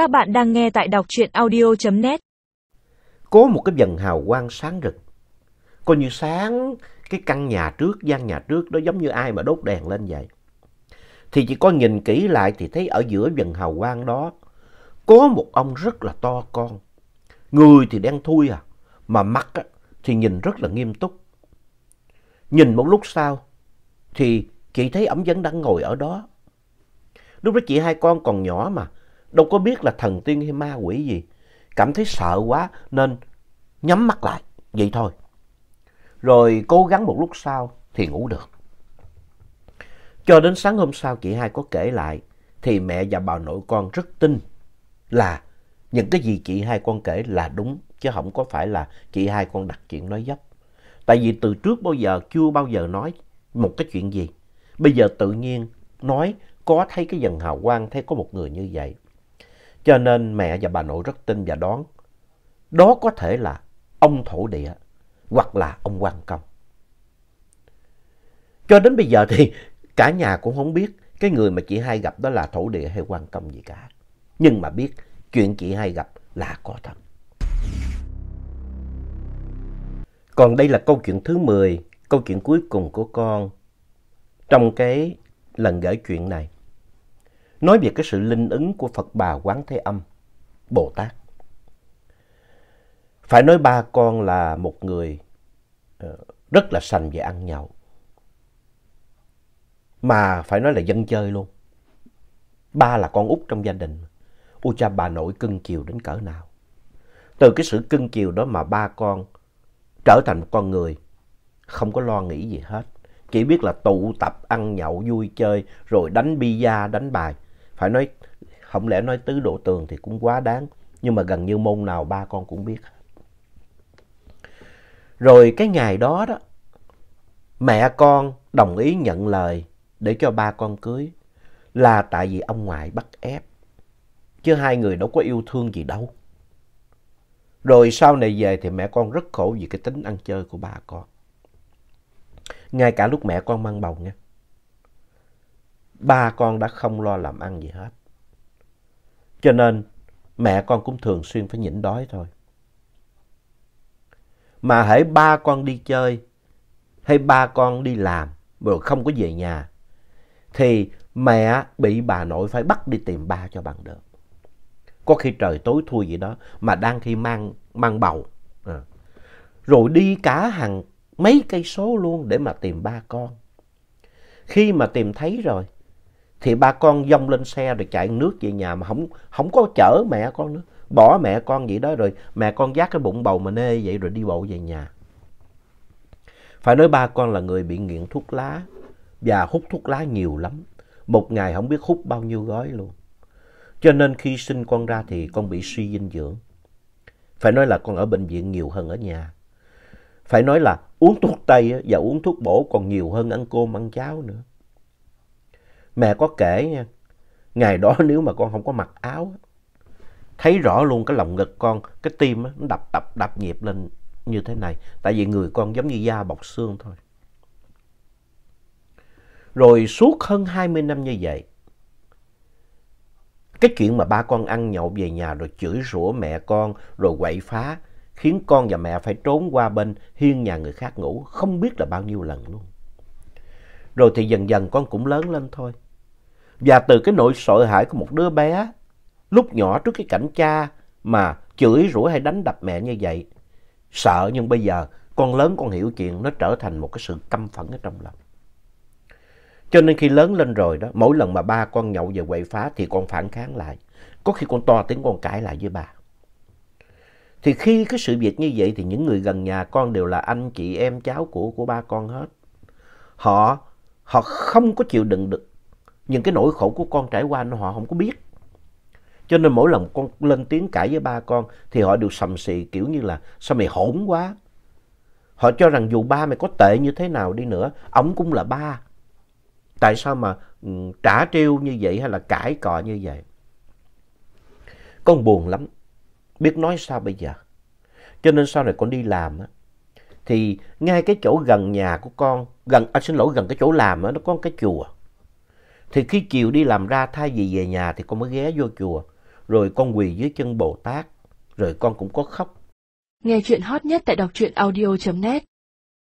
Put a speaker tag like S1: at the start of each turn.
S1: Các bạn đang nghe tại đọc truyện audio.net.
S2: Có một cái dần hào quang sáng rực. Coi như sáng cái căn nhà trước, gian nhà trước đó giống như ai mà đốt đèn lên vậy. Thì chỉ có nhìn kỹ lại thì thấy ở giữa dần hào quang đó có một ông rất là to con. Người thì đen thui à, mà mắt thì nhìn rất là nghiêm túc. Nhìn một lúc sau thì chị thấy ổng vẫn đang ngồi ở đó. Lúc đó chị hai con còn nhỏ mà, đâu có biết là thần tiên hay ma quỷ gì. Cảm thấy sợ quá nên nhắm mắt lại, vậy thôi. Rồi cố gắng một lúc sau thì ngủ được. Cho đến sáng hôm sau chị hai có kể lại thì mẹ và bà nội con rất tin là những cái gì chị hai con kể là đúng chứ không có phải là chị hai con đặt chuyện nói dấp. Tại vì từ trước bao giờ chưa bao giờ nói một cái chuyện gì. Bây giờ tự nhiên nói có thấy cái dần hào quang, thấy có một người như vậy. Cho nên mẹ và bà nội rất tin và đoán. Đó có thể là ông thổ địa hoặc là ông quan công. Cho đến bây giờ thì cả nhà cũng không biết cái người mà chị hai gặp đó là thổ địa hay quan công gì cả. Nhưng mà biết chuyện chị hai gặp là có thật. Còn đây là câu chuyện thứ 10, câu chuyện cuối cùng của con trong cái lần gửi chuyện này. Nói về cái sự linh ứng của Phật Bà Quán Thế Âm, Bồ Tát. Phải nói ba con là một người ờ, rất là sành về ăn nhậu. Mà phải nói là dân chơi luôn. Ba là con út trong gia đình. Ôi cha bà nội cưng chiều đến cỡ nào. Từ cái sự cưng chiều đó mà ba con trở thành một con người không có lo nghĩ gì hết. Chỉ biết là tụ tập, ăn nhậu, vui chơi, rồi đánh bia, đánh bài. Phải nói, không lẽ nói tứ độ tường thì cũng quá đáng. Nhưng mà gần như môn nào ba con cũng biết. Rồi cái ngày đó đó, mẹ con đồng ý nhận lời để cho ba con cưới là tại vì ông ngoại bắt ép. Chứ hai người đâu có yêu thương gì đâu. Rồi sau này về thì mẹ con rất khổ vì cái tính ăn chơi của ba con. Ngay cả lúc mẹ con mang bầu nha. Ba con đã không lo làm ăn gì hết. Cho nên mẹ con cũng thường xuyên phải nhịn đói thôi. Mà hãy ba con đi chơi hay ba con đi làm rồi không có về nhà thì mẹ bị bà nội phải bắt đi tìm ba cho bằng được. Có khi trời tối thui vậy đó mà đang khi mang, mang bầu. À. Rồi đi cả hàng mấy cây số luôn để mà tìm ba con. Khi mà tìm thấy rồi thì ba con dông lên xe rồi chạy nước về nhà mà không, không có chở mẹ con nữa. Bỏ mẹ con vậy đó rồi mẹ con giác cái bụng bầu mà nê vậy rồi đi bộ về nhà. Phải nói ba con là người bị nghiện thuốc lá và hút thuốc lá nhiều lắm. Một ngày không biết hút bao nhiêu gói luôn. Cho nên khi sinh con ra thì con bị suy dinh dưỡng. Phải nói là con ở bệnh viện nhiều hơn ở nhà. Phải nói là uống thuốc tây và uống thuốc bổ còn nhiều hơn ăn cơm ăn cháo nữa. Mẹ có kể nha, ngày đó nếu mà con không có mặc áo, thấy rõ luôn cái lòng ngực con, cái tim nó đập đập đập nhịp lên như thế này. Tại vì người con giống như da bọc xương thôi. Rồi suốt hơn 20 năm như vậy, cái chuyện mà ba con ăn nhậu về nhà rồi chửi rủa mẹ con rồi quậy phá khiến con và mẹ phải trốn qua bên hiên nhà người khác ngủ không biết là bao nhiêu lần luôn. Rồi thì dần dần con cũng lớn lên thôi. Và từ cái nỗi sợ hãi của một đứa bé lúc nhỏ trước cái cảnh cha mà chửi rủa hay đánh đập mẹ như vậy. Sợ nhưng bây giờ con lớn con hiểu chuyện nó trở thành một cái sự căm phẫn ở trong lòng. Cho nên khi lớn lên rồi đó, mỗi lần mà ba con nhậu về quậy phá thì con phản kháng lại. Có khi con to tiếng con cãi lại với bà. Thì khi cái sự việc như vậy thì những người gần nhà con đều là anh, chị, em, cháu của của ba con hết. Họ họ không có chịu đựng được những cái nỗi khổ của con trải qua nó họ không có biết. Cho nên mỗi lần con lên tiếng cãi với ba con thì họ đều sầm xì kiểu như là sao mày hỗn quá. Họ cho rằng dù ba mày có tệ như thế nào đi nữa, ổng cũng là ba. Tại sao mà ừ, trả trêu như vậy hay là cãi cọ như vậy? Con buồn lắm. Biết nói sao bây giờ? Cho nên sau này con đi làm á, thì ngay cái chỗ gần nhà của con, gần, à, xin lỗi, gần cái chỗ làm á, nó có cái chùa. Thì khi chiều đi làm ra thay vì về nhà thì con mới ghé vô chùa. rồi con quỳ dưới chân Bồ Tát, rồi con cũng có khóc.
S3: Nghe chuyện hot nhất tại đọc truyện audio.net